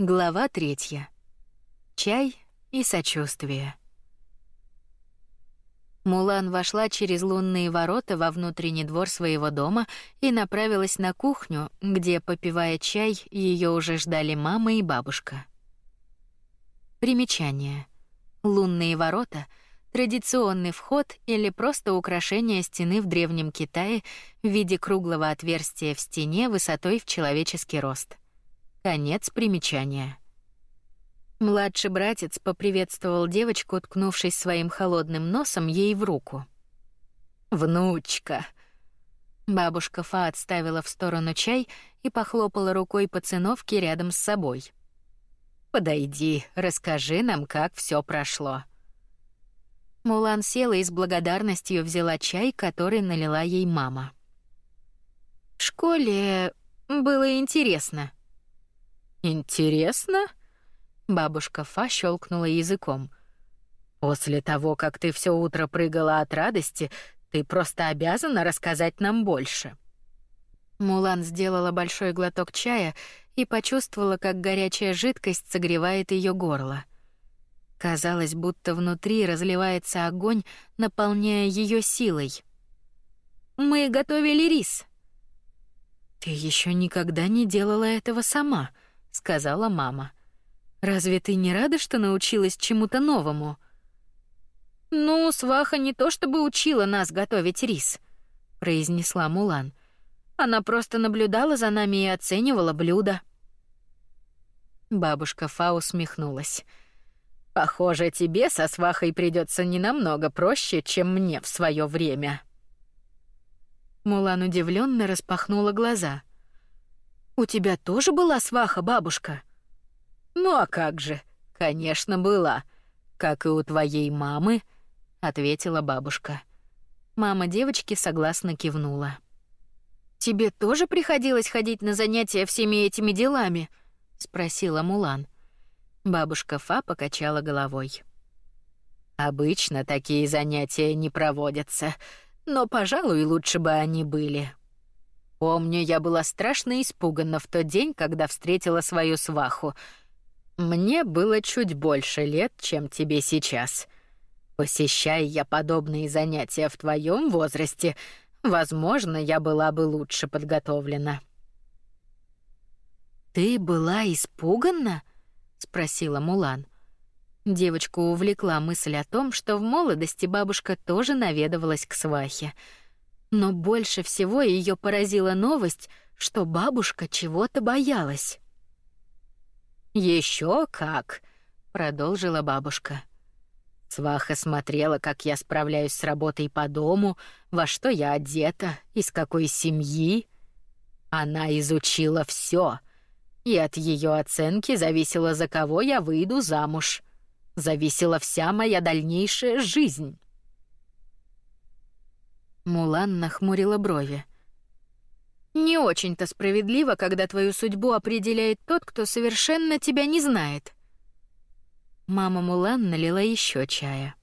Глава третья. Чай и сочувствие. Мулан вошла через лунные ворота во внутренний двор своего дома и направилась на кухню, где, попивая чай, ее уже ждали мама и бабушка. Примечание. Лунные ворота — традиционный вход или просто украшение стены в Древнем Китае в виде круглого отверстия в стене высотой в человеческий рост — Конец примечания. Младший братец поприветствовал девочку, уткнувшись своим холодным носом ей в руку. «Внучка!» Бабушка Фа отставила в сторону чай и похлопала рукой по циновке рядом с собой. «Подойди, расскажи нам, как все прошло». Мулан села и с благодарностью взяла чай, который налила ей мама. «В школе было интересно», Интересно? Бабушка Фа щелкнула языком. После того, как ты все утро прыгала от радости, ты просто обязана рассказать нам больше. Мулан сделала большой глоток чая и почувствовала, как горячая жидкость согревает ее горло. Казалось, будто внутри разливается огонь, наполняя ее силой. Мы готовили рис. Ты еще никогда не делала этого сама, сказала мама. Разве ты не рада, что научилась чему-то новому? Ну, сваха не то чтобы учила нас готовить рис, произнесла Мулан. Она просто наблюдала за нами и оценивала блюда. Бабушка Фа усмехнулась. Похоже, тебе со свахой придется не намного проще, чем мне в свое время. Мулан удивленно распахнула глаза. У тебя тоже была сваха, бабушка? Ну а как же? Конечно, была. Как и у твоей мамы, ответила бабушка. Мама девочки согласно кивнула. Тебе тоже приходилось ходить на занятия всеми этими делами? спросила Мулан. Бабушка Фа покачала головой. Обычно такие занятия не проводятся, но, пожалуй, лучше бы они были. Помню, я была страшно испугана в тот день, когда встретила свою сваху. Мне было чуть больше лет, чем тебе сейчас. Посещая я подобные занятия в твоем возрасте, возможно, я была бы лучше подготовлена. Ты была испугана? спросила Мулан. Девочку увлекла мысль о том, что в молодости бабушка тоже наведывалась к свахе. Но больше всего ее поразила новость, что бабушка чего-то боялась. Еще как, продолжила бабушка. Сваха смотрела, как я справляюсь с работой по дому, во что я одета, из какой семьи. Она изучила все, и от ее оценки зависело, за кого я выйду замуж. Зависела вся моя дальнейшая жизнь. Мулан нахмурила брови. Не очень-то справедливо, когда твою судьбу определяет тот, кто совершенно тебя не знает. Мама Мулан налила еще чая.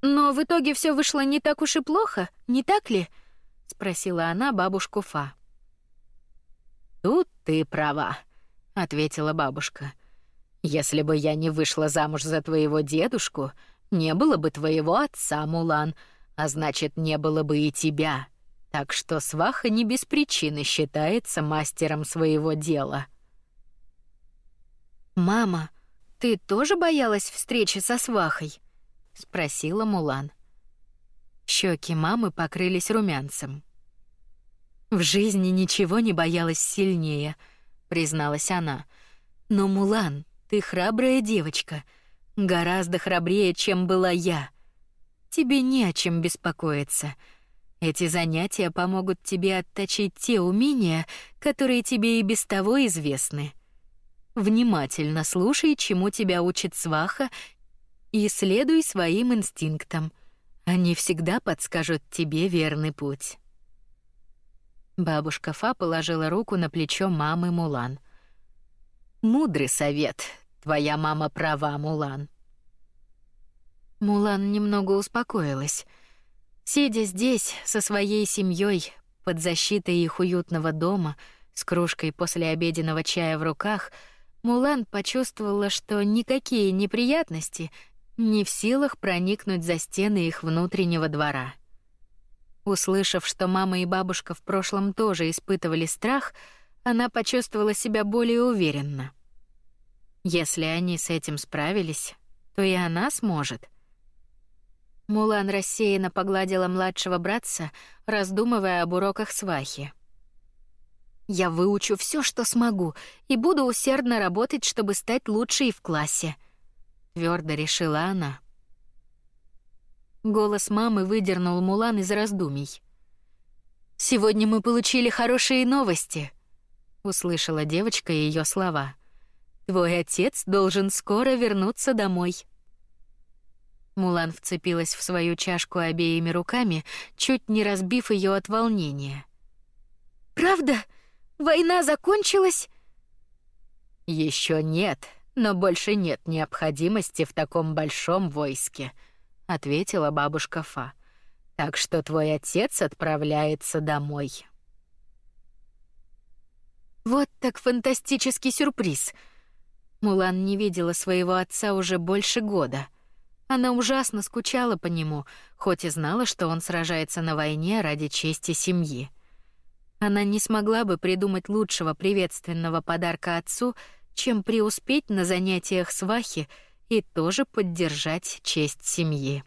Но в итоге все вышло не так уж и плохо, не так ли? спросила она бабушку Фа. Тут ты права, ответила бабушка. Если бы я не вышла замуж за твоего дедушку, не было бы твоего отца Мулан, а значит, не было бы и тебя. Так что сваха не без причины считается мастером своего дела. Мама, ты тоже боялась встречи со свахой? спросила Мулан. Щеки мамы покрылись румянцем. В жизни ничего не боялась сильнее, призналась она. Но Мулан, ты храбрая девочка, гораздо храбрее, чем была я. Тебе не о чем беспокоиться. Эти занятия помогут тебе отточить те умения, которые тебе и без того известны. Внимательно слушай, чему тебя учит сваха, и следуй своим инстинктам. Они всегда подскажут тебе верный путь. Бабушка Фа положила руку на плечо мамы Мулан. Мудрый совет. Твоя мама права, Мулан. Мулан немного успокоилась. Сидя здесь со своей семьей под защитой их уютного дома, С кружкой после обеденного чая в руках Мулан почувствовала, что никакие неприятности не в силах проникнуть за стены их внутреннего двора. Услышав, что мама и бабушка в прошлом тоже испытывали страх, она почувствовала себя более уверенно. Если они с этим справились, то и она сможет. Мулан рассеянно погладила младшего братца, раздумывая об уроках свахи. «Я выучу все, что смогу, и буду усердно работать, чтобы стать лучшей в классе», — твердо решила она. Голос мамы выдернул Мулан из раздумий. «Сегодня мы получили хорошие новости», — услышала девочка ее слова. «Твой отец должен скоро вернуться домой». Мулан вцепилась в свою чашку обеими руками, чуть не разбив ее от волнения. «Правда? Война закончилась?» Еще нет, но больше нет необходимости в таком большом войске», — ответила бабушка Фа. «Так что твой отец отправляется домой». Вот так фантастический сюрприз. Мулан не видела своего отца уже больше года — она ужасно скучала по нему, хоть и знала, что он сражается на войне ради чести семьи. Она не смогла бы придумать лучшего приветственного подарка отцу, чем преуспеть на занятиях свахи и тоже поддержать честь семьи.